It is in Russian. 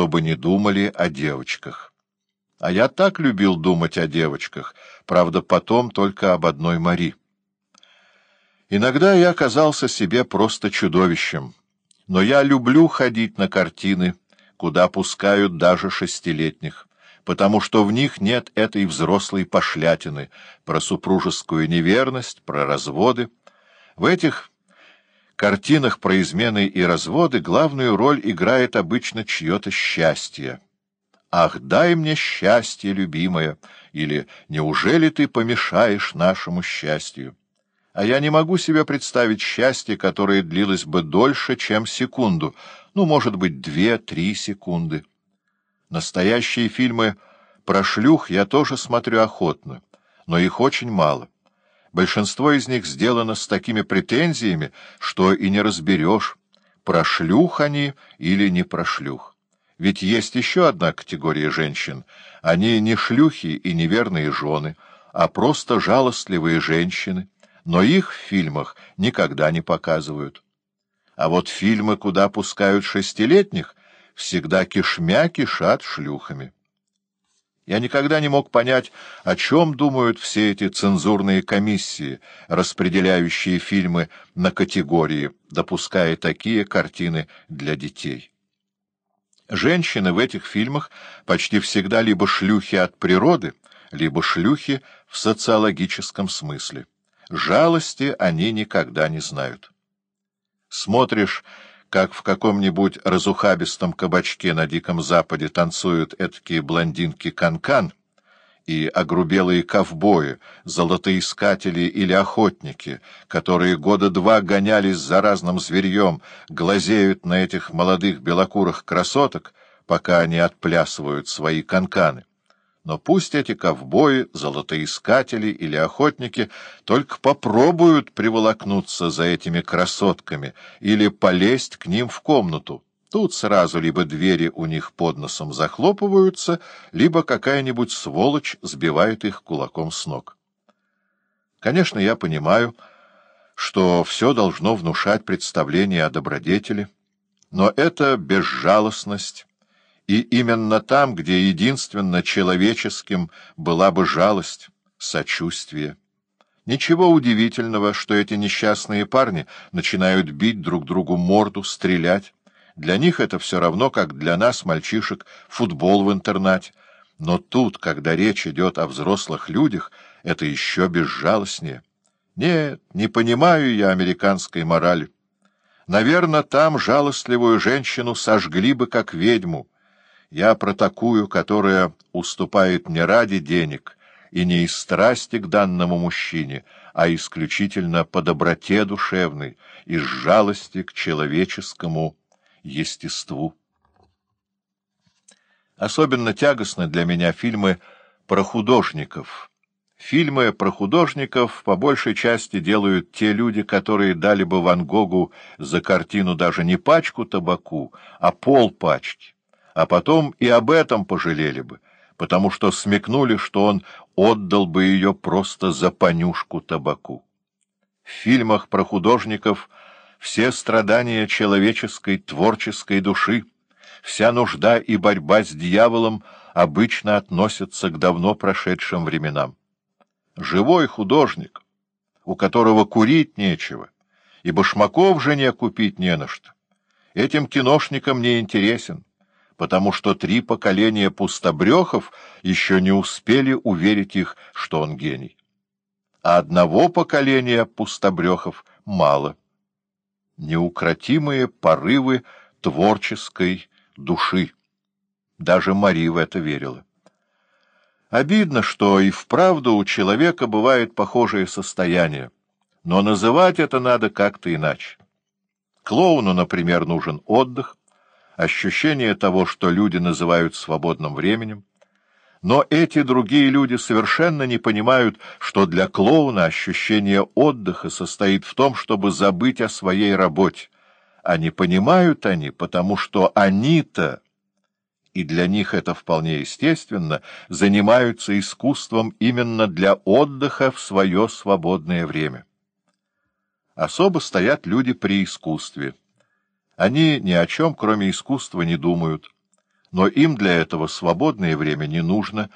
чтобы не думали о девочках. А я так любил думать о девочках, правда, потом только об одной Мари. Иногда я казался себе просто чудовищем, но я люблю ходить на картины, куда пускают даже шестилетних, потому что в них нет этой взрослой пошлятины про супружескую неверность, про разводы. В этих картинах про измены и разводы главную роль играет обычно чье-то счастье. «Ах, дай мне счастье, любимая!» или «Неужели ты помешаешь нашему счастью?» А я не могу себе представить счастье, которое длилось бы дольше, чем секунду, ну, может быть, две-три секунды. Настоящие фильмы про шлюх я тоже смотрю охотно, но их очень мало. Большинство из них сделано с такими претензиями, что и не разберешь, про шлюх они или не про шлюх. Ведь есть еще одна категория женщин. Они не шлюхи и неверные жены, а просто жалостливые женщины, но их в фильмах никогда не показывают. А вот фильмы, куда пускают шестилетних, всегда кишмя кишат шлюхами. Я никогда не мог понять, о чем думают все эти цензурные комиссии, распределяющие фильмы на категории, допуская такие картины для детей. Женщины в этих фильмах почти всегда либо шлюхи от природы, либо шлюхи в социологическом смысле. Жалости они никогда не знают. Смотришь, как в каком-нибудь разухабистом кабачке на Диком Западе танцуют эткие блондинки-канкан и огрубелые ковбои, золотоискатели или охотники, которые года два гонялись за разным зверьем, глазеют на этих молодых белокурых красоток, пока они отплясывают свои канканы. Но пусть эти ковбои, золотоискатели или охотники только попробуют приволокнуться за этими красотками или полезть к ним в комнату. Тут сразу либо двери у них под носом захлопываются, либо какая-нибудь сволочь сбивает их кулаком с ног. Конечно, я понимаю, что все должно внушать представление о добродетели, но это безжалостность, и именно там, где единственно человеческим была бы жалость, сочувствие. Ничего удивительного, что эти несчастные парни начинают бить друг другу морду, стрелять. Для них это все равно, как для нас, мальчишек, футбол в интернате. Но тут, когда речь идет о взрослых людях, это еще безжалостнее. Нет, не понимаю я американской морали. Наверное, там жалостливую женщину сожгли бы как ведьму, я про такую, которая уступает не ради денег и не из страсти к данному мужчине, а исключительно по доброте душевной, из жалости к человеческому естеству. Особенно тягостны для меня фильмы про художников. Фильмы про художников по большей части делают те люди, которые дали бы Ван Гогу за картину даже не пачку табаку, а пол пачки а потом и об этом пожалели бы, потому что смекнули, что он отдал бы ее просто за понюшку табаку. В фильмах про художников все страдания человеческой творческой души, вся нужда и борьба с дьяволом обычно относятся к давно прошедшим временам. Живой художник, у которого курить нечего, и башмаков жене купить не на что, этим киношникам не интересен потому что три поколения пустобрехов еще не успели уверить их, что он гений. А одного поколения пустобрехов мало. Неукротимые порывы творческой души. Даже Мари в это верила. Обидно, что и вправду у человека бывает похожее состояние, но называть это надо как-то иначе. Клоуну, например, нужен отдых, ощущение того, что люди называют свободным временем. Но эти другие люди совершенно не понимают, что для клоуна ощущение отдыха состоит в том, чтобы забыть о своей работе. А не понимают они, потому что они-то, и для них это вполне естественно, занимаются искусством именно для отдыха в свое свободное время. Особо стоят люди при искусстве — они ни о чем, кроме искусства, не думают. Но им для этого свободное время не нужно,